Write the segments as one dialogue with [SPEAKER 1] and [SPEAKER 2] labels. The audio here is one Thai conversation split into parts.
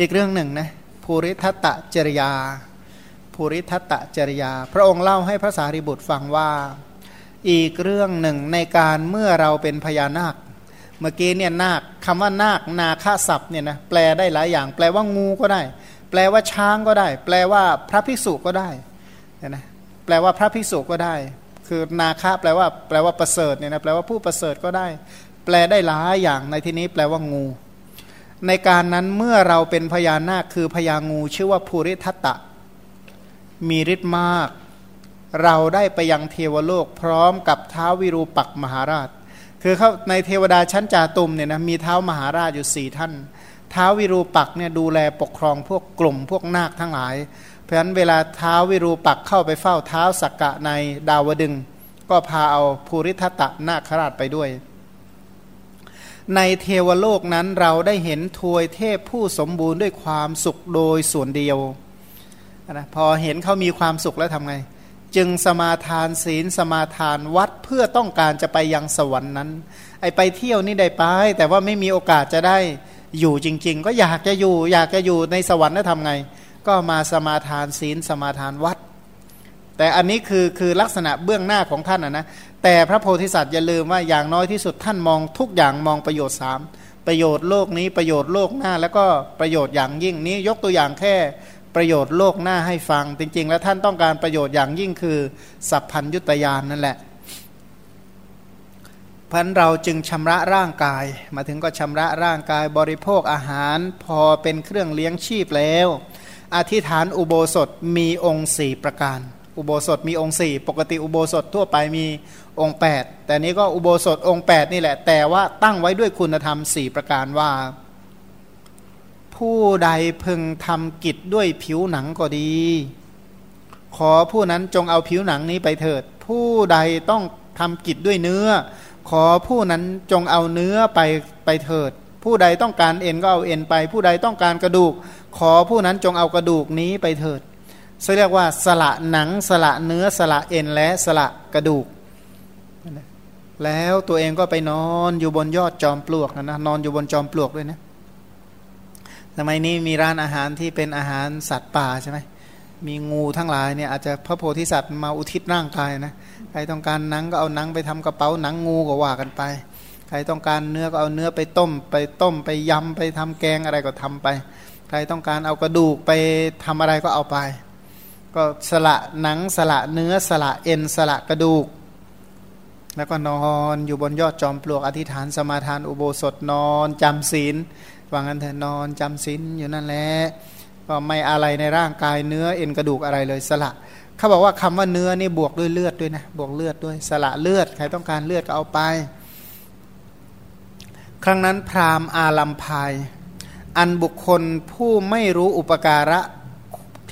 [SPEAKER 1] อีกเรื่องหนึ่งนะภูริทัตตจริยาภูริทัตตจริยา พระองค์เล่าให้พระสารีบุตรฟังว่าอีกเรื่องหนึ่งในการเมื่อเราเป็นพญานาค เมื่อกี้เนี่ยนาคคำว่านาคนาคาศัพท์เนี่ยนะแปลได้หลายอย่าง แปลว่างูก็ได้ แปลว่าช้างก็ได้ แปลว่าพระภิกษุก็ได้นะแปลว่าพระภิกษุก็ได้ คือนาคาแปลว่าแปลว่าประเสริฐเนี่ยนะแปลว่าผู้ประเสริฐก็ได้ แปลได้หลายอย่างในที่นี้แปลว่างู ในการนั้นเมื่อเราเป็นพญานาคคือพญางูชื่อว่าภูริทัตตะ มีฤทธิ์มาก เราได้ไปยังเทวโลกพร้อมกับเท้าวิรูปักมหาราช คือเขาในเทวดาชั้นจาตุมเนี่ยนะมีเท้ามหาราชอยู่สี่ท่านเท้าวิรูปักเนี่ยดูแลปกครองพวกกลุ่มพวกนาคทั้งหลาย เพราะฉะนั้นเวลาเท้าวิรูปักเข้าไปเฝ้าเท้าสักกะในดาวดึง ก็พาเอาภูริทัตะนาคราชไปด้วย ในเทวโลกนั้นเราได้เห็นทวยเทพผู้สมบูรณ์ด้วยความสุขโดยส่วนเดียวนะพอเห็นเขามีความสุขแล้วทำไง จึงสมาทานศีลสมาทานวัดเพื่อต้องการจะไปยังสวรรค์นั้น ไอไปเที่ยวนี่ได้ไป แต่ว่าไม่มีโอกาสจะได้อยู่จริง ๆ ก็อยากจะอยู่ อยากจะอยู่ในสวรรค์แล้วทำไง ก็มาสมาทานศีลสมาทานวัด แต่อันนี้คือคือลักษณะเบื้องหน้าของท่านนะแต่พระโพธิสัตว์อย่าลืมว่าอย่างน้อยที่สุดท่านมองทุกอย่างมองประโยชน์สามประโยชน์โลกนี้ประโยชน์โลกหน้า แล้วก็ประโยชน์อย่างยิ่งนี้ยกตัวอย่างแค่ประโยชน์โลกหน้าให้ฟัง จริง ๆ แล้วท่านต้องการประโยชน์อย่างยิ่งคือ สัพพัญยุตยานนั่นแหละพันเราจึงชำระร่างกาย มาถึงก็ชำระร่างกายบริโภคอาหาร พอเป็นเครื่องเลี้ยงชีพแล้ว อธิษฐานอุโบสถมีองค์สี่ประการ อุโบสถมีองค์สี่ปกติอุโบสถทั่วไปมีองค์ 8 แต่นี้ก็อุโบสถองค์ 8 นี่แหละ แต่ว่าตั้งไว้ด้วยคุณธรรม 4 ประการว่า ผู้ใดพึงทำกิจด้วยผิวหนังก็ดี ขอผู้นั้นจงเอาผิวหนังนี้ไปเถิด ผู้ใดต้องทำกิจด้วยเนื้อ ขอผู้นั้นจงเอาเนื้อไปไปเถิด ผู้ใดต้องการเอ็นก็เอาเอ็นไป ผู้ใดต้องการกระดูก ขอผู้นั้นจงเอากระดูกนี้ไปเถิด เรียกว่าสละหนังสละเนื้อสละเอ็นและสละกระดูก แล้วตัวเองก็ไปนอนอยู่บนยอดจอมปลวกนะนะนอนอยู่บนจอมปลวกด้วยนะสมัยนี้มีร้านอาหารที่เป็นอาหารสัตว์ป่าใช่ไหมมีงูทั้งหลายเนี่ยอาจจะพระโพธิสัตว์มาอุทิศร่างกายนะใครต้องการหนังก็เอาหนังไปทำกระเป๋าหนังงูก็ว่ากันไป ใครต้องการเนื้อก็เอาเนื้อไปต้ม ไปต้มไปยำไปทำแกงอะไรก็ทำไป ใครต้องการเอากระดูกไปทำอะไรก็เอาไป ก็สละหนังสละเนื้อสละเอ็นสละกระดูก แล้วก็นอนอยู่บนยอดจอมปลวกอธิษฐานสมาทานอุโบสถนอนจำศีลว่างั้นเถอะนอนจำศีลอยู่นั่นแหละก็ไม่อะไรในร่างกายเนื้อเอ็นกระดูกอะไรเลยสละเขาบอกว่าคำว่าเนื้อนี่บวกด้วยเลือดด้วยนะบวกเลือดด้วยสละเลือดใครต้องการเลือดก็เอาไป ครั้งนั้นพราหมณ์อาลัมพาย อันบุคคลผู้ไม่รู้อุปการะ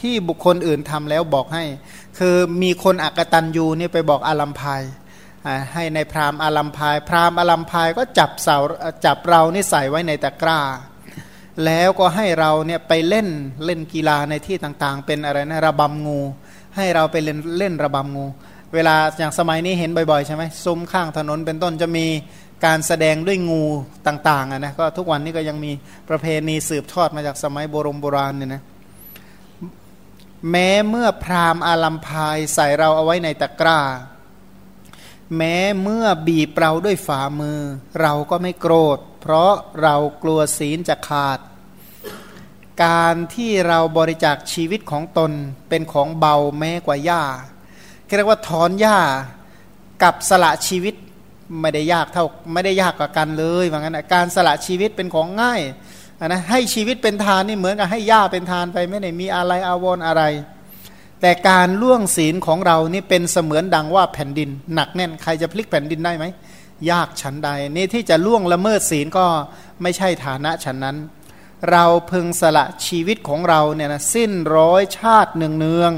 [SPEAKER 1] ที่บุคคลอื่นทำแล้วบอกให้ คือมีคนอักตันยูนี่ไปบอกอาลัมพายให้ในพราหมณ์อาลัมพาย พราหมณ์อาลัมพายก็จับเสาจับเรานี่ใส่ไว้ในตะกร้า แล้วก็ให้เราเนี่ยไปเล่นเล่นกีฬาในที่ต่างๆ เป็นอะไรนะระบำงู ให้เราไปเล่นเล่นระบำงู เวลาอย่างสมัยนี้เห็นบ่อยๆใช่ไหมซุ้มข้างถนนเป็นต้นจะมีการแสดงด้วยงูต่างๆนะก็ทุกวันนี้ก็ยังมีประเพณีสืบทอดมาจากสมัยโบรโบราณเนี่ยนะ แม้เมื่อพรามอาลัมพายใส่เราเอาไว้ในตะกร้า แม้เมื่อบีบเราด้วยฝ่ามือ เราก็ไม่โกรธ เพราะเรากลัวศีลจะขาด การที่เราบริจาคชีวิตของตนเป็นของเบาแม้กว่าหญ้าเรียกว่าถอนหญ้ากับสละชีวิตไม่ได้ยากเท่าไม่ได้ยากกว่ากันเลยว่างั้นการสละชีวิตเป็นของง่าย นะให้ชีวิตเป็นทานนี่เหมือนกับให้หญ้าเป็นทานไปไม่ได้มีอะไรอาวรออะไร แต่การล่วงศีลของเรานี่เป็นเสมือนดังว่าแผ่นดิน หนักแน่นใครจะพลิกแผ่นดินได้ไหมยากฉันใด นี่ที่จะล่วงละเมิดศีลก็ไม่ใช่ฐานะฉันนั้น เราพึงสละชีวิตของเราเนี่ยนะสิ้นร้อยชาติเนืองเนือง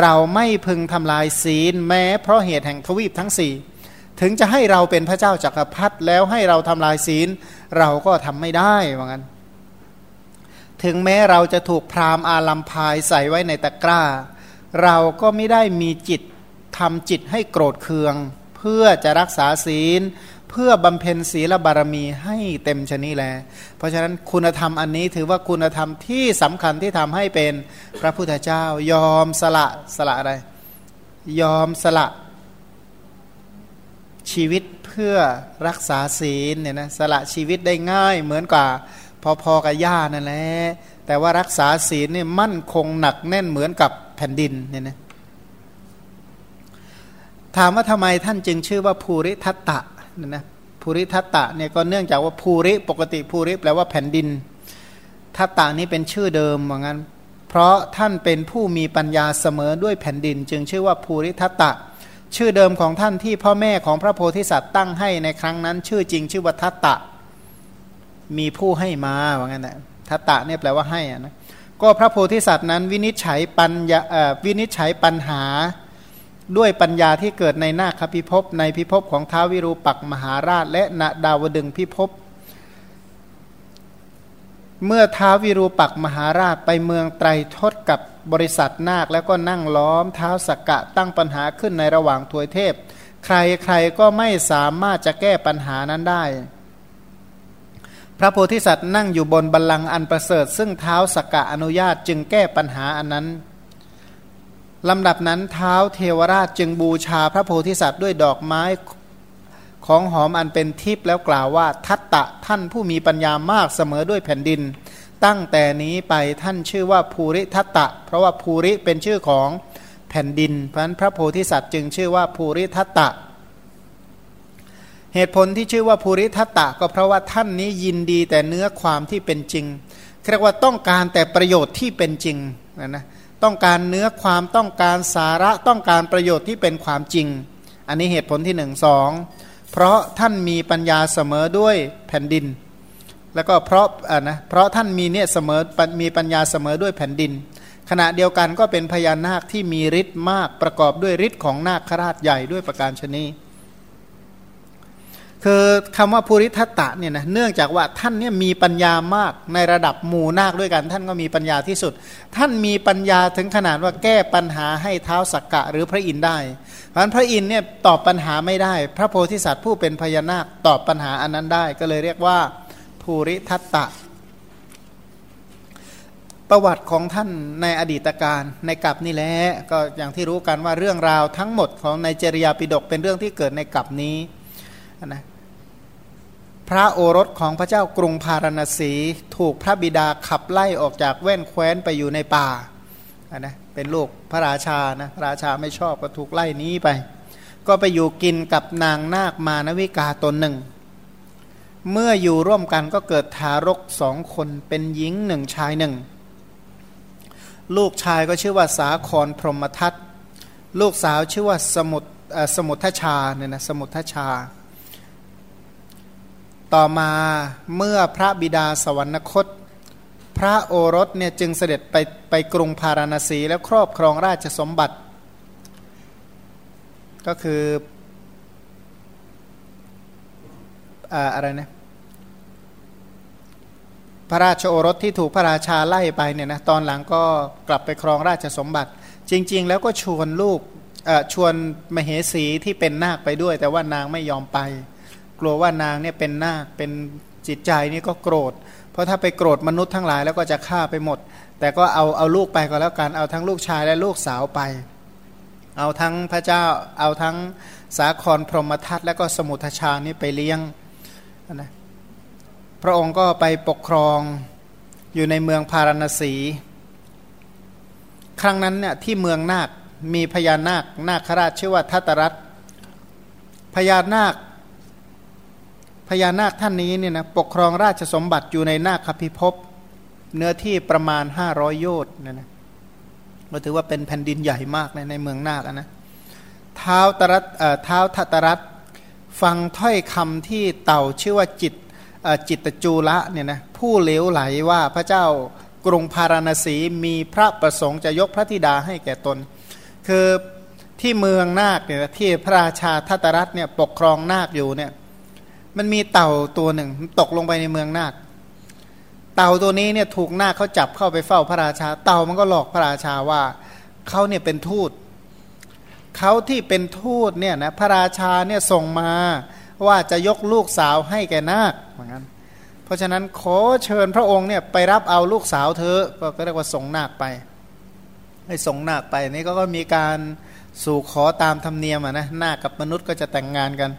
[SPEAKER 1] เราไม่พึงทำลายศีลแม้เพราะเหตุแห่งทวีปทั้งสี่ถึงจะให้เราเป็นพระเจ้าจากักรพรรดิแล้วให้เราทำลายศีล เราก็ทำไม่ได้ว่างั้น ถึงแม้เราจะถูกพรามอาลัมพายใส่ไว้ในตะกร้า เราก็ไม่ได้มีจิตทำจิตให้โกรธเคือง เพื่อจะรักษาศีล เพื่อบำเพ็ญศีลบารมีให้เต็มชนิแล เพราะฉะนั้นคุณธรรมอันนี้ถือว่าคุณธรรมที่สำคัญที่ทำให้เป็นพระพุทธเจ้ายอมสละสละอะไร ยอมสละชีวิตเพื่อรักษาศีลเนี่ยนะสละชีวิตได้ง่ายเหมือนกับ พอๆกับย่านั่นแหละแต่ว่ารักษาศีลนี่มั่นคงหนักแน่นเหมือนกับแผ่นดินเนี่ยนะถามว่าทำไมท่านจึงชื่อว่าภูริทัตตะเนี่ยนะภูริทัตตะเนี่ยก็เนื่องจากว่าภูริปกติภูริแปลว่าแผ่นดิน ทัตตะนี้เป็นชื่อเดิมเหมือนกันเพราะท่านเป็นผู้มีปัญญาเสมอด้วยแผ่นดิน จึงชื่อว่าภูริทัตตะ ชื่อเดิมของท่านที่พ่อแม่ของพระโพธิสัตว์ตั้งให้ในครั้งนั้น ชื่อจริงชื่อว่าทัตตะ มีผู้ให้มาว่างั้นแหละทัตตะเนี่ยแปลว่าให้นะก็พระโพธิสัตว์นั้นวินิจฉัยปัญญาวินิจฉัยปัญหาด้วยปัญญาที่เกิดในนาคพิภพในพิภพของท้าวิรูปักมหาราช และนาดาวดึงพิภพเมื่อท้าวิรูปักมหาราชไปเมืองไตรทศกับบริษัทนาคแล้วก็นั่งล้อมเท้าสกกะตั้งปัญหาขึ้นในระหว่างทวยเทพ ใครใครก็ไม่สามารถจะแก้ปัญหานั้นได้ พระโพธิสัตว์นั่งอยู่บนบัลลังก์อันประเสริฐ ซึ่งเท้าสกกะอนุญาตจึงแก้ปัญหาอันนั้นลำดับนั้นเท้าเทวราชจึงบูชาพระโพธิสัตว์ด้วยดอกไม้ของหอมอันเป็นทิพย์แล้วกล่าวว่าทัตตะท่านผู้มีปัญญามากเสมอด้วยแผ่นดิน ตั้งแต่นี้ไปท่านชื่อว่าภูริทัตตะ เพราะว่าภูริเป็นชื่อของแผ่นดิน เพราะนั้นพระโพธิสัตว์จึงชื่อว่าภูริทัตตะ เหตุผลที่ชื่อว่าภูริทัตตะก็เพราะว่าท่านนี้ยินดีแต่เนื้อความที่เป็นจริงเรียกว่าต้องการแต่ประโยชน์ที่เป็นจริงนะนะต้องการเนื้อความต้องการสาระต้องการประโยชน์ที่เป็นความจริง อันนี้เหตุผลที่หนึ่งสองเพราะท่านมีปัญญาเสมอด้วยแผ่นดิน แล้วก็เพราะอ่านะเพราะท่านมีเนี่ยเสมอมีปัญญาเสมอด้วยแผ่นดิน ขณะเดียวกันก็เป็นพญานาคที่มีฤทธิ์มากประกอบด้วยฤทธิ์ของนาคราชใหญ่ด้วยประการชนี้ คือคำว่าภูริทัตตะเนี่ยนะเนื่องจากว่าท่านเนี่ยมีปัญญามากในระดับหมู่นาคด้วยกัน ท่านก็มีปัญญาที่สุด ท่านมีปัญญาถึงขนาดว่าแก้ปัญหาให้เท้าสักกะหรือพระอินทร์ได้ เพราะฉะนั้นพระอินทร์เนี่ยตอบปัญหาไม่ได้ พระโพธิสัตว์ผู้เป็นพญานาคตอบปัญหาอันนั้นได้ ก็เลยเรียกว่าภูริทัตตะ ประวัติของท่านในอดีตการในกับนี่แหละก็อย่างที่รู้กันว่าเรื่องราวทั้งหมดของในเจริยาปิดกเป็นเรื่องที่เกิดในกับนี้นะ พระโอรสของพระเจ้ากรุงพาราณสี ถูกพระบิดาขับไล่ออกจากแว่นแคว้นไปอยู่ในป่านะเป็นลูกพระราชานะราชาไม่ชอบก็ถูกไล่นี้ไป ก็ไปอยู่กินกับนางนาคมานวิกาตนหนึ่ง เมื่ออยู่ร่วมกันก็เกิดทารกสองคนเป็นหญิงหนึ่งชายหนึ่ง ลูกชายก็ชื่อว่าสาครพรหมทัตลูกสาวชื่อว่าสมุทสมุทชาเนี่ยนะสมุทชา ต่อมาเมื่อพระบิดาสวรรคต พระโอรสเนี่ยจึงเสด็จไปไปกรุงพาราณสีแล้วครอบครองราชสมบัติ ก็คืออะไรนะพระราชโอรสที่ถูกพระราชาไล่ไปเนี่ยนะตอนหลังก็กลับไปครองราชสมบัติ จริง ๆ แล้วก็ชวนลูกชวนมเหสีที่เป็นนาคไปด้วย แต่ว่านางไม่ยอมไป กลัวว่านางเนี่ยเป็นนาคเป็นจิตใจนี่ก็โกรธ เพราะถ้าไปโกรธมนุษย์ทั้งหลายแล้วก็จะฆ่าไปหมด แต่ก็เอาเอาลูกไปก็แล้วกันเอาทั้งลูกชายและลูกสาวไป เอาทั้งพระเจ้าเอาทั้งสาครพรหมทัตและก็สมุทชานี่ไปเลี้ยงนะพระองค์ก็ไปปกครองอยู่ในเมืองพาราณสี ครั้งนั้นเนี่ยที่เมืองนาคมีพญานาคนาคราชชื่อว่าทัตรัตพญานาค พญานาคท่านนี้เนี่ยนะปกครองราชสมบัติอยู่ในนาคพิภพเนื้อที่ประมาณห้าร้อยโยชน์เนี่ยนะก็ถือว่าเป็นแผ่นดินใหญ่มากในในเมืองนาคนะเท้าตรัตเท้าทัตรัตฟังถ้อยคำที่เต่าชื่อว่าจิตจิตจูละเนี่ยนะผู้เลวไหลว่าพระเจ้ากรุงพาราณสีมีพระประสงค์จะยกพระธิดาให้แก่ตน คือที่เมืองนาคเนี่ยที่พระราชาทัตรัตเนี่ยปกครองนาคอยู่เนี่ย มันมีเต่าตัวหนึ่งตกลงไปในเมืองนาคเต่าตัวนี้เนี่ยถูกนาคเขาจับเข้าไปเฝ้าพระราชา เต่ามันก็หลอกพระราชาว่าเขาเนี่ยเป็นทูตเขาที่เป็นทูตเนี่ยนะพระราชาเนี่ยส่งมาว่าจะยกลูกสาวให้แก่นาคเหมือนกันเพราะฉะนั้นขอเชิญพระองค์เนี่ยไปรับเอาลูกสาวเธอก็เรียกว่าส่งนาคไปให้ส่งนาคไปนี่ก็มีการสู่ขอตามธรรมเนียมนะนาคกับมนุษย์ก็จะแต่งงานกัน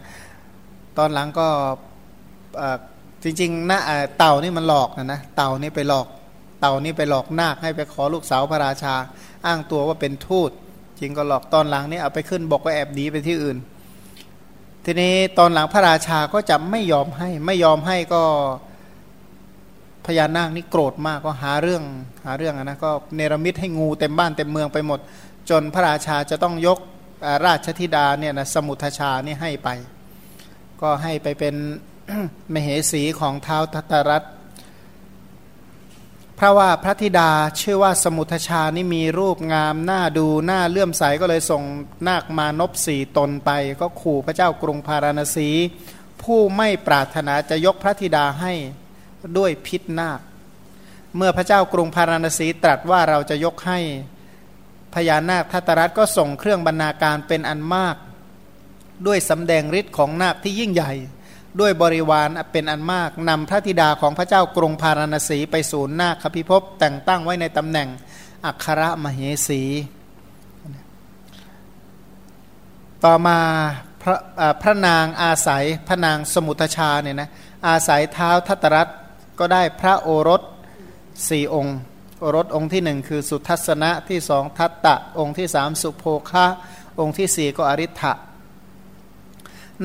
[SPEAKER 1] ตอนหลังก็จริงๆน้าเต่านี่มันหลอกนะนะเต่านี่ไปหลอก เต่านี่ไปหลอกนาคให้ไปขอลูกสาวพระราชา อ้างตัวว่าเป็นทูตจริงก็หลอกตอนหลังนี่เอาไปขึ้นบอกว่าแอบดีไปที่อื่น ทีนี้ตอนหลังพระราชาก็จะไม่ยอมให้ไม่ยอมให้ก็พญานาคนี่โกรธมากก็หาเรื่องหาเรื่องนะก็เนรมิตให้งูเต็มบ้านเต็มเมืองไปหมด จนพระราชาจะต้องยกราชธิดาเนี่ยนะสมุทชานี่ให้ไป ก็ให้ไปเป็นมเหสีของเท้าทัตรัตเพราะว่าพระธิดาชื่อว่าสมุทชานี่มีรูปงามหน้าดูหน้าเลื่อมใสก็เลยส่งนาคมานพสี่ตนไป ก็ขู่พระเจ้ากรุงพาราณสี ผู้ไม่ปรารถนาจะยกพระธิดาให้ด้วยพิษนาค เมื่อพระเจ้ากรุงพาราณสีตรัสว่าเราจะยกให้พญานาคทัตรัตก็ส่งเครื่องบรรณาการเป็นอันมาก ด้วยสำแดงฤทธิ์ของนาคที่ยิ่งใหญ่ ด้วยบริวารเป็นอันมากนำพระธิดาของพระเจ้ากรุงพาราณสีไปสู่นาคพิภพแต่งตั้งไว้ในตำแหน่งอัครมเหสี ต่อมาพระพระนางอาศัยพระนางสมุทชาเนี่ยนะอาศัยเท้าทัตรัตก็ได้พระโอรสสี่องค์ โอรสองค์ที่หนึ่งคือสุทัศนะที่สองทัตตะองค์ที่สามสุโภคะองค์ที่สี่ก็อริ t ะ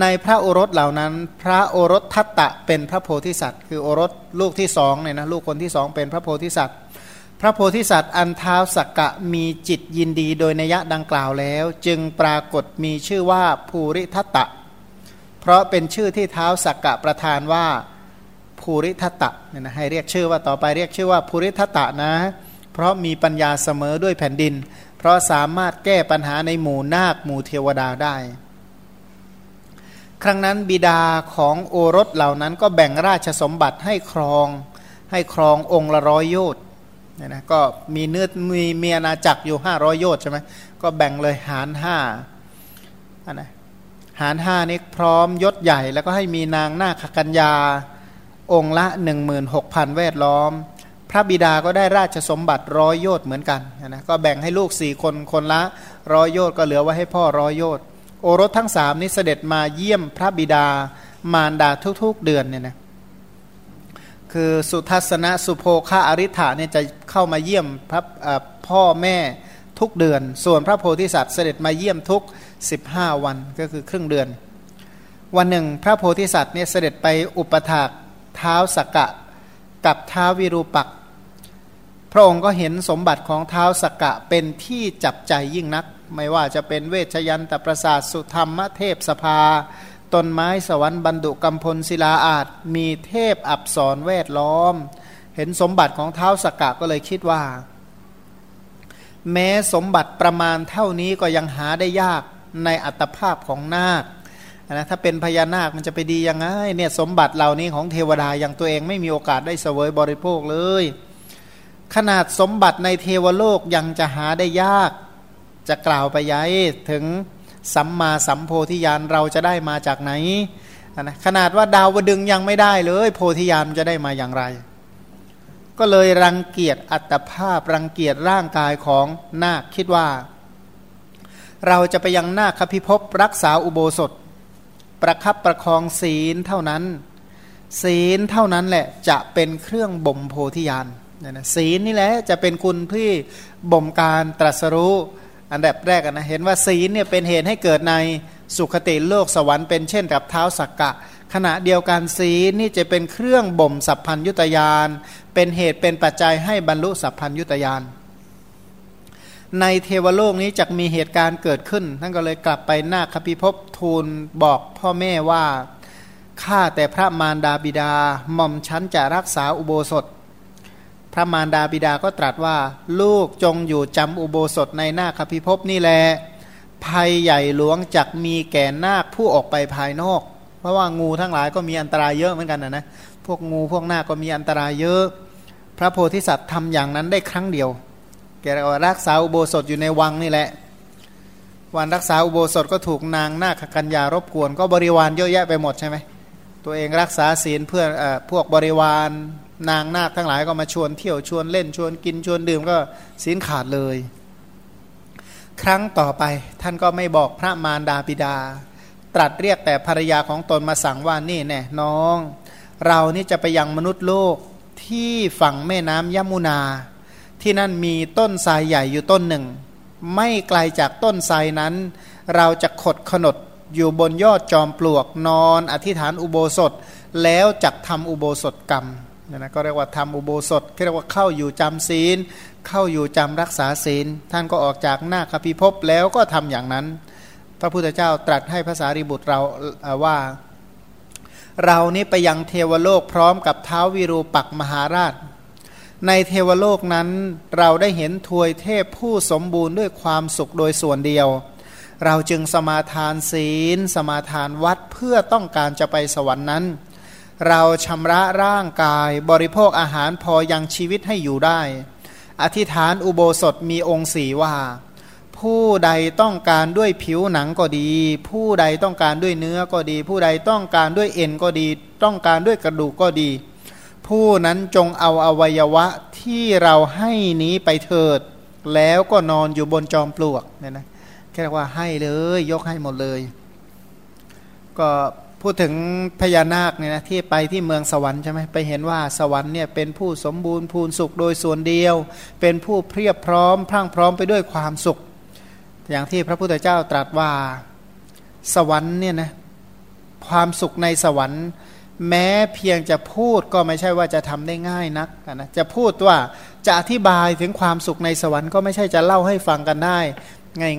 [SPEAKER 1] ในพระโอรสเหล่านั้น พระโอรสทัตตะเป็นพระโพธิสัตว์ คือโอรสลูกที่สองเนี่ยนะลูกคนที่สองเป็นพระโพธิสัตว์ พระโพธิสัตว์อันเท้าสักกะมีจิตยินดีโดยนัยะดังกล่าวแล้ว จึงปรากฏมีชื่อว่าภูริทัตตะ เพราะเป็นชื่อที่เท้าสักกะประทานว่าภูริทัตตะเนี่ยนะให้เรียกชื่อว่าต่อไปเรียกชื่อว่าภูริทัตตะนะ เพราะมีปัญญาเสมอด้วยแผ่นดิน เพราะสามารถแก้ปัญหาในหมู่นาคหมู่เทวดาได้ ครั้งนั้นบิดาของโอรสเหล่านั้นก็แบ่งราชสมบัติให้ครองให้ครององค์ละร้อยโยชน์เนี่ยนะก็มีเนื้อมีเมียนาจักอยู่ห้าร้อยโยชน์ใช่ไหมก็แบ่งเลยหารห้าอันนะหารห้านี้พร้อมยศใหญ่ แล้วก็ให้มีนางนาคกัญญาองค์ละ 16,000 แวดล้อม พระบิดาก็ได้ราชสมบัติร้อยโยชน์เหมือนกันนะก็แบ่งให้ลูกสี่คนคนละร้อยโยชน์ก็เหลือไว้ให้พ่อร้อยโยชน์ โอรสทั้งสามนี้เสด็จมาเยี่ยมพระบิดามารดาทุกๆเดือนเนี่ยนะคือสุทัศนะสุโภคาอริ t าเนี่ยจะเข้ามาเยี่ยมพระพ่อแม่ทุกเดือน ส่วนพระโพธิสัตว์เสด็จมาเยี่ยมทุก 15 วันก็คือครึ่งเดือน วันหนึ่ง พระโพธิสัตว์เนี่ยเสด็จไปอุปถากเท้าสกกะกับเท้าวิรูปัก พระองค์ก็เห็นสมบัติของเท้าสกกะเป็นที่จับใจยิ่งนัก ไม่ว่าจะเป็นเวชยันตประสาทสุธรรมเทพสภา ต้นไม้สวรรค์บรรดุกำพลศิลาอาจมีเทพอับสรแวดล้อม เห็นสมบัติของเท้าสกกะก็เลยคิดว่า แม้สมบัติประมาณเท่านี้ก็ยังหาได้ยากในอัตภาพของนาคนะถ้าเป็นพญานาคมันจะไปดียังไงเนี่ยสมบัติเหล่านี้ของเทวดาอย่างตัวเองไม่มีโอกาสได้เสวยบริโภคเลย ขนาดสมบัติในเทวโลกยังจะหาได้ยาก จะกล่าวไปยัยถึงสัมมาสัมโพธิญาณเราจะได้มาจากไหนนะขนาดว่าดาวดึงยังไม่ได้เลย โพธิญาณจะได้มาอย่างไร ก็เลยรังเกียจอัตภาพรังเกียจร่างกายของนาคคิดว่า เราจะไปยังนาคพิภพรักษาอุโบสถ ประคับประคองศีลเท่านั้น ศีลเท่านั้นแหละจะเป็นเครื่องบ่มโพธิญาณศีลนี่แหละจะเป็นคุณที่บ่มการตรัสรู้ อันดับแรกนะเห็นว่าศีลเนี่ยเป็นเหตุให้เกิดในสุขติโลกสวรรค์เป็นเช่นกับเท้าสักกะ ขณะเดียวกันศีลนี่จะเป็นเครื่องบ่มสัพพัญยุตยาน เป็นเหตุเป็นปัจจัยให้บรรลุสัพพัญยุตยาน ในเทวโลกนี้จะมีเหตุการณ์เกิดขึ้นท่านก็เลยกลับไปหน้าคพิภพทูลบอกพ่อแม่ว่าข้าแต่พระมารดาบิดาหม่อมชั้นจะรักษาอุโบสถ พระมารดาบิดาก็ตรัสว่า ลูกจงอยู่จำอุโบสถในหน้าคพิภพนี่แหละภัยใหญ่หลวงจักมีแก่นาคผู้ออกไปภายนอก เพราะว่างูทั้งหลายก็มีอันตรายเยอะเหมือนกันนะนะพวกงูพวกนาคก็มีอันตรายเยอะ พระโพธิสัตว์ทำอย่างนั้นได้ครั้งเดียว แกรักษาอุโบสถอยู่ในวังนี่แหละ วันรักษาอุโบสถก็ถูกนางนาคกัญญารบกวน ก็บริวารเยอะแยะไปหมดใช่ไหมตัวเองรักษาศีลเพื่ออพวกบริวาร นางนาคทั้งหลายก็มาชวนเที่ยวชวนเล่นชวนกินชวนดื่มก็ศีลขาดเลย ครั้งต่อไปท่านก็ไม่บอกพระมารดาบิดา ตรัสเรียกแต่ภรรยาของตนมาสั่งว่านี่แน่น้อง เรานี่จะไปยังมนุษย์โลกที่ฝั่งแม่น้ำยมุนา ที่นั่นมีต้นทรายใหญ่อยู่ต้นหนึ่ง ไม่ไกลจากต้นทรายนั้น เราจะขดขนดอยู่บนยอดจอมปลวกนอนอธิษฐานอุโบสถ แล้วจักทำอุโบสถกรรม เนี่ยนะก็เรียกว่าทำอุโบสถเรียกว่าเข้าอยู่จำศีล เข้าอยู่จำรักษาศีล ท่านก็ออกจากหน้าคพิภพแล้วก็ทำอย่างนั้น พระพุทธเจ้าตรัสให้ภาษาริบุตรเราว่า เรานี้ไปยังเทวโลกพร้อมกับเท้าวิรูปักมหาราช ในเทวโลกนั้นเราได้เห็นทวยเทพผู้สมบูรณ์ด้วยความสุขโดยส่วนเดียว เราจึงสมาทานศีล สมาทานวัดเพื่อต้องการจะไปสวรรค์นั้น เราชำระร่างกายบริโภคอาหารพอยังชีวิตให้อยู่ได้ อธิษฐานอุโบสถมีองค์สีว่า ผู้ใดต้องการด้วยผิวหนังก็ดี ผู้ใดต้องการด้วยเนื้อก็ดี ผู้ใดต้องการด้วยเอ็นก็ดี ต้องการด้วยกระดูกก็ดี ผู้นั้นจงเอาอวัยวะที่เราให้นี้ไปเถิด แล้วก็นอนอยู่บนจอมปลวกเนี่ยนะแค่ว่าให้เลย ยกให้หมดเลย ก็ พูดถึงพญานาคเนี่ยนะที่ไปที่เมืองสวรรค์ใช่ไหมไปเห็นว่าสวรรค์เนี่ยเป็นผู้สมบูรณ์พูนสุขโดยส่วนเดียว เป็นผู้เพียบพร้อม พรั่งพร้อมไปด้วยความสุข อย่างที่พระพุทธเจ้าตรัสว่าสวรรค์เนี่ยนะความสุขในสวรรค์ แม้เพียงจะพูดก็ไม่ใช่ว่าจะทำได้ง่ายนักนะจะพูดว่าจะอธิบายถึงความสุขในสวรรค์ก็ไม่ใช่จะเล่าให้ฟังกันได้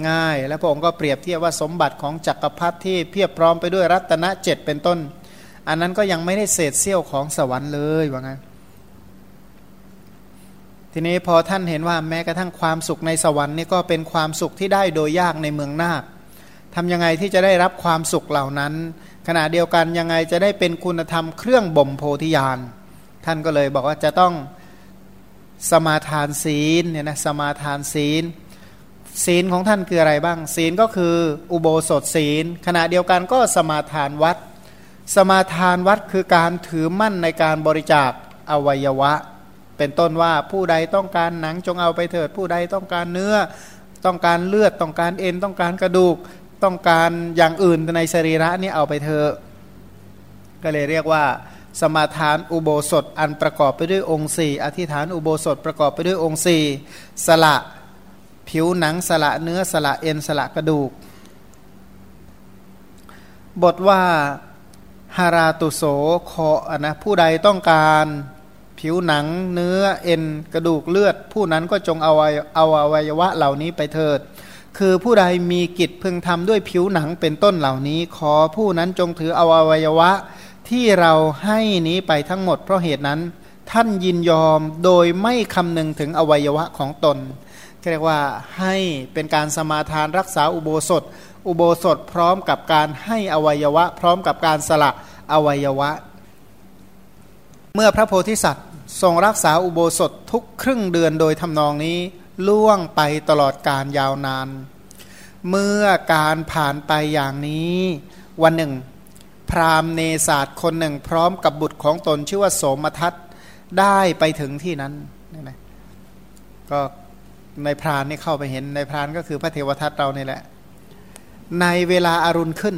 [SPEAKER 1] ง่ายๆ แล้วพระองค์ก็เปรียบเทียบว่าสมบัติของจักรพรรดิที่เพียบพร้อมไปด้วยรัตนเจ็ดเป็นต้น อันนั้นก็ยังไม่ได้เศษเสี้ยวของสวรรค์เลยว่าไงทีนี้พอท่านเห็นว่าแม้กระทั่งความสุขในสวรรค์นี่ก็เป็นความสุขที่ได้โดยยากในเมืองนาคทำยังไงที่จะได้รับความสุขเหล่านั้น ขณะเดียวกันยังไงจะได้เป็นคุณธรรมเครื่องบ่มโพธิญาณท่านก็เลยบอกว่าจะต้องสมาทานศีลเนี่ยนะสมาทานศีล ศีลของท่านคืออะไรบ้าง ศีลก็คืออุโบสถศีล ขณะเดียวกันก็สมาทานวัด สมาทานวัดคือการถือมั่นในการบริจาคอวัยวะ เป็นต้นว่าผู้ใดต้องการหนังจงเอาไปเถิด ผู้ใดต้องการเนื้อ ต้องการเลือดต้องการเอ็นต้องการกระดูก ต้องการอย่างอื่นในสรีระนี่เอาไปเถอะก็เลยเรียกว่าสมาทานอุโบสถอันประกอบไปด้วยองค์สี่อธิษฐานอุโบสถประกอบไปด้วยองค์สี่สละ ผิวหนังสละเนื้อสละเอ็นสละกระดูก บทว่าฮาราตุโสคอนะผู้ใดต้องการผิวหนังเนื้อเอ็นกระดูกเลือด ผู้นั้นก็จงเอาเอาอวัยวะเหล่านี้ไปเถิด คือผู้ใดมีกิจพึงทำด้วยผิวหนังเป็นต้นเหล่านี้ ขอผู้นั้นจงถือเอาอวัยวะที่เราให้นี้ไปทั้งหมด เพราะเหตุนั้นท่านยินยอมโดยไม่คำนึงถึงอวัยวะของตน เรียกว่าให้เป็นการสมาทานรักษาอุโบสถ อุโบสถพร้อมกับการให้อวัยวะ พร้อมกับการสละอวัยวะ เมื่อพระโพธิสัตว์ทรงรักษาอุโบสถทุกครึ่งเดือนโดยทำนองนี้ล่วงไปตลอดการยาวนาน เมื่อการผ่านไปอย่างนี้วันหนึ่ง พราหมณ์เนศาสตร์คนหนึ่ง พร้อมกับบุตรของตนชื่อว่าโสมทัตได้ไปถึงที่นั้นก็ ในพรานนี่เข้าไปเห็นในพรานก็คือพระเทวทัตเรานี่แหละ ในเวลาอารุณขึ้น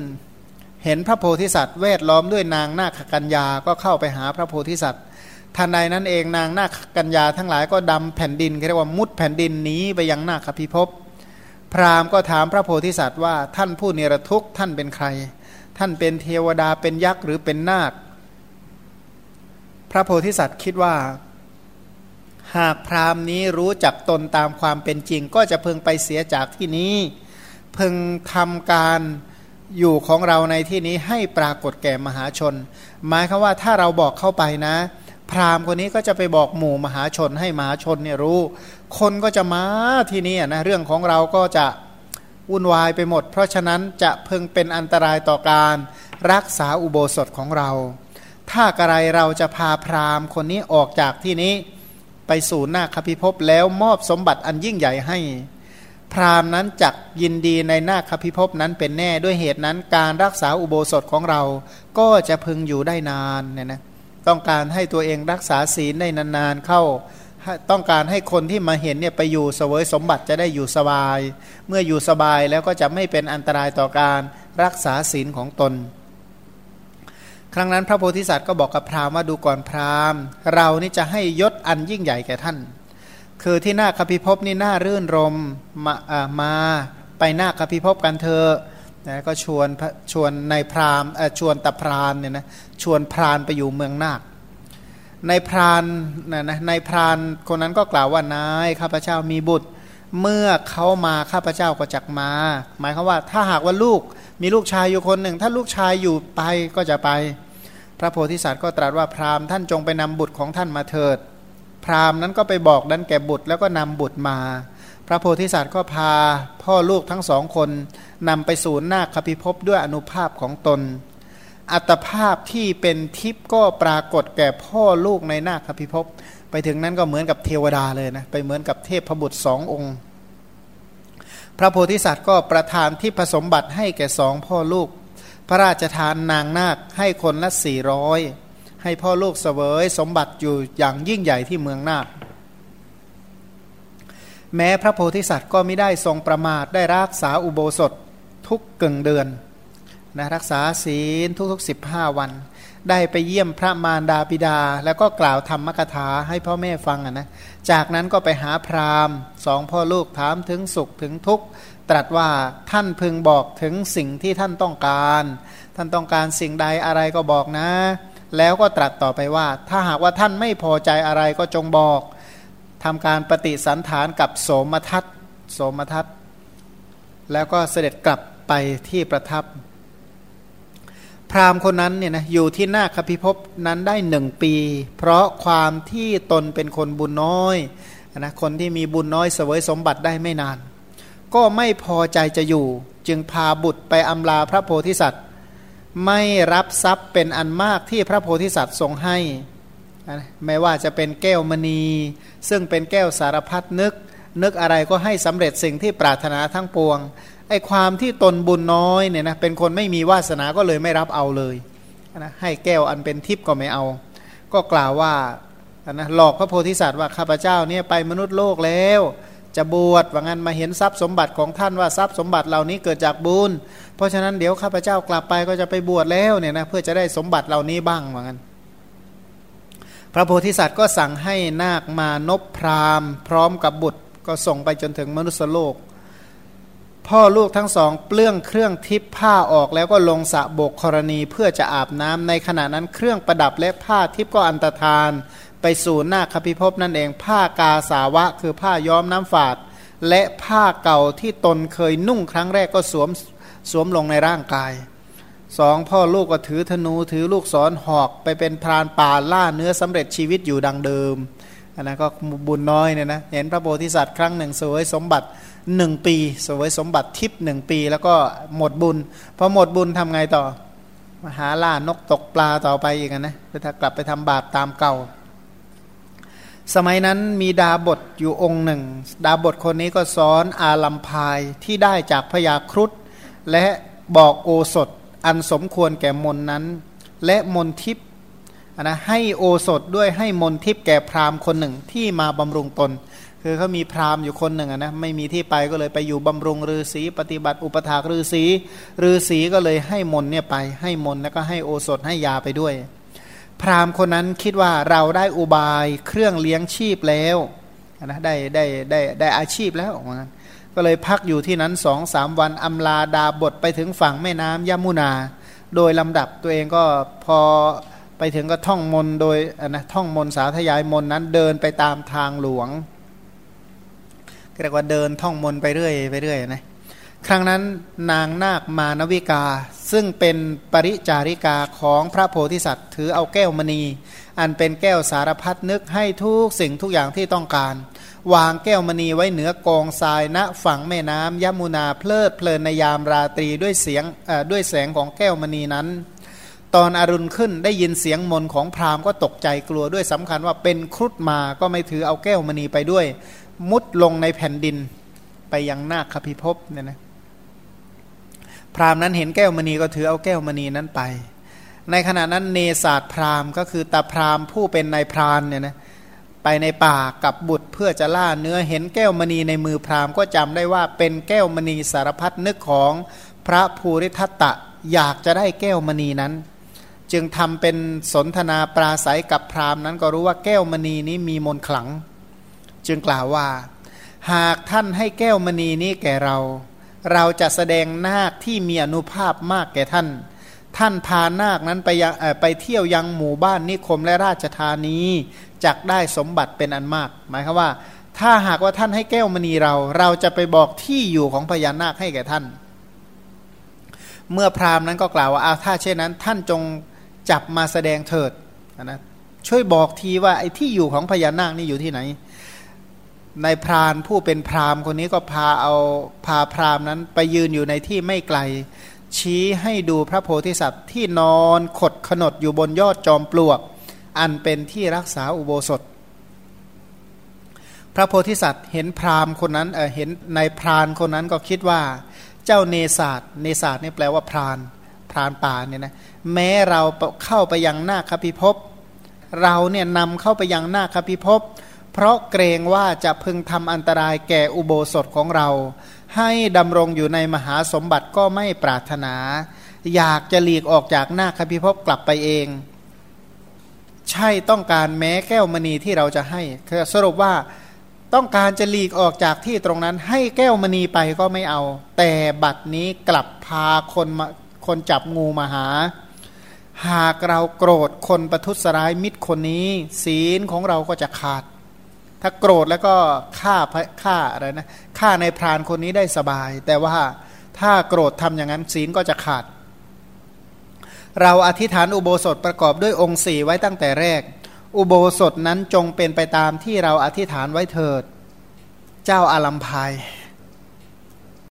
[SPEAKER 1] เห็นพระโพธิสัตว์เวทล้อมด้วยนางนาคกัญญาก็เข้าไปหาพระโพธิสัตว์ทันใดนั้นเองนางนาคกัญญาทั้งหลายก็ดำแผ่นดินเรียกว่ามุดแผ่นดินหนีไปยังนาคพิภพพราหมณ์ก็ถามพระโพธิสัตว์ว่าท่านผู้เนรทุกข์ท่านเป็นใคร ท่านเป็นเทวดาเป็นยักษ์หรือเป็นนาค พระโพธิสัตว์คิดว่า หากพราหมณ์นี้รู้จักตนตามความเป็นจริง ก็จะพึงไปเสียจากที่นี้ พึงทำการอยู่ของเราในที่นี้ให้ปรากฏแก่มหาชน หมายคือว่าถ้าเราบอกเข้าไปนะ พราหมณ์คนนี้ก็จะไปบอกหมู่มหาชนให้มหาชนเนี่ยรู้ คนก็จะมาที่นี่นะเรื่องของเราก็จะวุ่นวายไปหมด เพราะฉะนั้นจะพึงเป็นอันตรายต่อการรักษาอุโบสถของเรา ถ้ากระไรเราจะพาพราหมณ์คนนี้ออกจากที่นี้ ไปสู่หน้าคพิภพแล้วมอบสมบัติอันยิ่งใหญ่ให้ พราหมณ์นั้นจักยินดีในนาคพิภพนั้นเป็นแน่ด้วยเหตุนั้นการรักษาอุโบสถของเราก็จะพึงอยู่ได้นานเนี่ยนะต้องการให้ตัวเองรักษาศีลได้นานๆเข้าต้องการให้คนที่มาเห็นเนี่ยไปอยู่เสวยสมบัติจะได้อยู่สบาย เมื่ออยู่สบายแล้วก็จะไม่เป็นอันตรายต่อการรักษาศีลของตน ครั้งนั้นพระโพธิสัตว์ก็บอกกับพราหมณ์ว่าดูก่อนพราหมณ์ เรานี่จะให้ยศอันยิ่งใหญ่แก่ท่าน คือที่หน้าคพิภพนี่น่ารื่นรมมามาไปหน้าคพิภพกันเธอนะก็ชวนชวนในพราหมณ์ชวนตะพรานเนี่ยนะชวนพรานไปอยู่เมืองนาคในพรานนะนะในพรานคนนั้นก็กล่าวว่านายข้าพเจ้ามีบุตร เมื่อเขามาข้าพเจ้าก็จักมา หมายความว่าถ้าหากว่าลูก มีลูกชายอยู่คนหนึ่ง ถ้าลูกชายอยู่ไปก็จะไป พระโพธิสัตว์ก็ตรัสว่าพราหมณ์ท่านจงไปนำบุตรของท่านมาเถิด พราหมณ์นั้นก็ไปบอกนั้นแก่บุตรแล้วก็นำบุตรมา พระโพธิสัตว์ก็พาพ่อลูกทั้งสองคนนำไปสู่นาคพิภพด้วยอนุภาพของตน อัตภาพที่เป็นทิพย์ก็ปรากฏแก่พ่อลูกในนาคพิภพไปถึงนั้นก็เหมือนกับเทวดาเลยนะไปเหมือนกับเทพพบุตรสององค์ พระโพธิสัตว์ก็ประทานที่ผสมบัติให้แก่สองพ่อลูก พระราชทานนางนาคให้คนละสี่ร้อยให้พ่อลูกเสวยสมบัติอยู่อย่างยิ่งใหญ่ที่เมืองนาค แม้พระโพธิสัตว์ก็ไม่ได้ทรงประมาทได้รักษาอุโบสถทุกเกึ่งเดือนนะรักษาศีลทุกๆสิบห้าวัน ได้ไปเยี่ยมพระมารดาบิดา แล้วก็กล่าวธรรมกถาให้พ่อแม่ฟังนะจากนั้นก็ไปหาพราหมณ์สองพ่อลูกถามถึงสุขถึงทุกข์ตรัสว่าท่านพึงบอกถึงสิ่งที่ท่านต้องการ ท่านต้องการสิ่งใดอะไรก็บอกนะ แล้วก็ตรัสต่อไปว่า ถ้าหากว่าท่านไม่พอใจอะไรก็จงบอกทำการปฏิสันฐานกับโสมทัตโสมทัตแล้วก็เสด็จกลับไปที่ประทับ พราหมณ์คนนั้นเนี่ยนะอยู่ที่นาคพิภพนั้นได้หนึ่งปี เพราะความที่ตนเป็นคนบุญน้อยนะคนที่มีบุญน้อยเสวยสมบัติได้ไม่นาน ก็ไม่พอใจจะอยู่ จึงพาบุตรไปอำลาพระโพธิสัตว์ ไม่รับทรัพย์เป็นอันมากที่พระโพธิสัตว์ทรงให้ ไม่ว่าจะเป็นแก้วมณี ซึ่งเป็นแก้วสารพัดนึก นึกอะไรก็ให้สำเร็จสิ่งที่ปรารถนาทั้งปวง ไอ้ความที่ตนบุญน้อยเนี่ยนะเป็นคนไม่มีวาสนาก็เลยไม่รับเอาเลยนะให้แก้วอันเป็นทิพย์ก็ไม่เอา ก็กล่าวว่านะหลอกพระโพธิสัตว์ว่าข้าพเจ้าเนี่ยไปมนุษย์โลกแล้วจะบวชว่างั้นมาเห็นทรัพย์สมบัติของท่านว่าทรัพย์สมบัติเหล่านี้เกิดจากบุญ เพราะฉะนั้นเดี๋ยวข้าพเจ้ากลับไปก็จะไปบวชแล้วเนี่ยนะเพื่อจะได้สมบัติเหล่านี้บ้างว่างั้น พระโพธิสัตว์ก็สั่งให้นาคมานพพรามพร้อมกับบุตรก็ส่งไปจนถึงมนุษยโลก พ่อลูกทั้งสองเปลื้องเครื่องทิพผ้าออกแล้วก็ลงสะโบกกรณีเพื่อจะอาบน้ำในขณะนั้นเครื่องประดับและผ้าทิพก็อันตรธาน ไปสู่หน้าคพิภพนั่นเองผ้ากาสาวะ คือผ้าย้อมน้ำฝาด และผ้าเก่าที่ตนเคยนุ่งครั้งแรกก็สวมสวมลงในร่างกายสองพ่อลูกก็ถือธนูถือลูกศรหอกไปเป็นพรานป่าล่าเนื้อสำเร็จชีวิตอยู่ดังเดิม นนั้นก็บุญน้อยเนี่ยนะเห็นพระโพธิสัตว์ครั้งหนึ่งสวยสมบัติหนึ่งปีสวยสมบัติทิพย์หนึ่งปี แล้วก็หมดบุญพอหมดบุญทำไงต่อมาหาล่านกตกปลาต่อไปอีกนะไปถ้ากลับไปทำบาปตามเก่า สมัยนั้นมีดาบทอยู่องค์หนึ่ง ดาบทคนนี้ก็สอนอาลัมพายที่ได้จากพยาครุฑและบอกโอสถอันสมควรแก่มนนั้น และมนทิพย์ นะให้โอสถด้วยให้มนทิพย์แก่พราหมณ์คนหนึ่งที่มาบำรุงตน คือเขามีพราหมณ์อยู่คนหนึ่งนะไม่มีที่ไปก็เลยไปอยู่บำรุงฤาษีปฏิบัติอุปถากฤาษีฤาษีก็เลยให้มนเนี่ยไปให้มนแล้วก็ให้โอสถให้ยาไปด้วย พราหมณ์คนนั้นคิดว่าเราได้อุบายเครื่องเลี้ยงชีพแล้วนะได้ได้ได้ได้อาชีพแล้วก็เลยพักอยู่ที่นั้นสองสามวันอำลาดาบทไปถึงฝั่งแม่น้ำยมุนา โดยลำดับตัวเองก็พอ ไปถึงก็ท่องมนโดยนะท่องมนสาธยายมนนั้นเดินไปตามทางหลวงเรียกว่าเดินท่องมนไปเรื่อยไปเรื่อยนะครั้งนั้นนางนาคมานวิกา ซึ่งเป็นปริจาริกาของพระโพธิสัตว์ ถือเอาแก้วมณี อันเป็นแก้วสารพัดนึกให้ทุกสิ่งทุกอย่างที่ต้องการ วางแก้วมณีไว้เหนือกองทรายณฝั่งแม่น้ำยมุนาเพลิดเพลินในยามราตรีด้วยเสียงด้วยแสงของแก้วมณีนั้น ตอนอรุณขึ้นได้ยินเสียงมนของพราหมณ์ก็ตกใจกลัวด้วยสำคัญว่าเป็นครุฑมาก็ไม่ถือเอาแก้วมณีไปด้วย มุดลงในแผ่นดินไปยังนาคพิภพเนี่ยนะพราหมณ์นั้นเห็นแก้วมณีก็ถือเอาแก้วมณีนั้นไป ในขณะนั้นเนศาสตร์พราหมณ์ก็คือตาพราหมณ์ผู้เป็นนายพรานเนี่ยนะไปในป่ากับบุตรเพื่อจะล่าเนื้อเห็นแก้วมณีในมือพราหมณ์ก็จำได้ว่าเป็นแก้วมณีสารพัดนึกของพระภูริทัตตะอยากจะได้แก้วมณีนั้น จึงทำเป็นสนทนาปราศัยกับพราหมณ์นั้นก็รู้ว่าแก้วมณีนี้มีมนขลัง จึงกล่าวว่า หากท่านให้แก้วมณีนี้แก่เรา เราจะแสดงนาคที่มีอนุภาพมากแก่ท่าน ท่านพานาคนั้นไปยังไปเที่ยวยังหมู่บ้านนิคมและราชธานีจักได้สมบัติเป็นอันมาก หมายคือว่า ถ้าหากว่าท่านให้แก้วมณีเรา เราจะไปบอกที่อยู่ของพญานาคให้แก่ท่าน เมื่อพราหมณ์นั้นก็กล่าวว่าอาถ้าเช่นนั้น ท่านจง จับมาแสดงเถิดนะช่วยบอกทีว่าไอ้ที่อยู่ของพญานาคนี่อยู่ที่ไหนในพรานผู้เป็นพรามคนนี้ก็พาเอาพาพรามนั้นไปยืนอยู่ในที่ไม่ไกล ชี้ให้ดูพระโพธิสัตว์ที่นอนขดขนดอยู่บนยอดจอมปลวก อันเป็นที่รักษาอุโบสถ พระโพธิสัตว์เห็นพรามคนนั้นเเห็นในพรานคนนั้นก็คิดว่า เจ้าเนศาสเนศาสนี่แปลว่าพรานพรานป่าเนี่ยนะ แม้เราเข้าไปยังหน้าคพิภพเราเนี่ยนำเข้าไปยังหน้าคพิภพเพราะเกรงว่าจะพึงทำอันตรายแก่อุโบสถของเรา ให้ดำรงอยู่ในมหาสมบัติก็ไม่ปรารถนา อยากจะหลีกออกจากหน้าคพิภพกลับไปเอง ใช่ต้องการแม้แก้วมณีที่เราจะให้คือสรุปว่าต้องการจะหลีกออกจากที่ตรงนั้น ให้แก้วมณีไปก็ไม่เอา แต่บัดนี้กลับพาคนมาคนจับงูมาหา หากเราโกรธคนประทุษร้ายมิตรคนนี้ ศีลของเราก็จะขาด ถ้าโกรธแล้วก็ฆ่าฆ่าอะไรนะฆ่าในพรานคนนี้ได้สบาย แต่ว่าถ้าโกรธทำอย่างนั้นศีลก็จะขาด เราอธิษฐานอุโบสถประกอบด้วยองค์สี่ไว้ตั้งแต่แรก อุโบสถนั้นจงเป็นไปตามที่เราอธิษฐานไว้เถิด เจ้าอาลัมพาย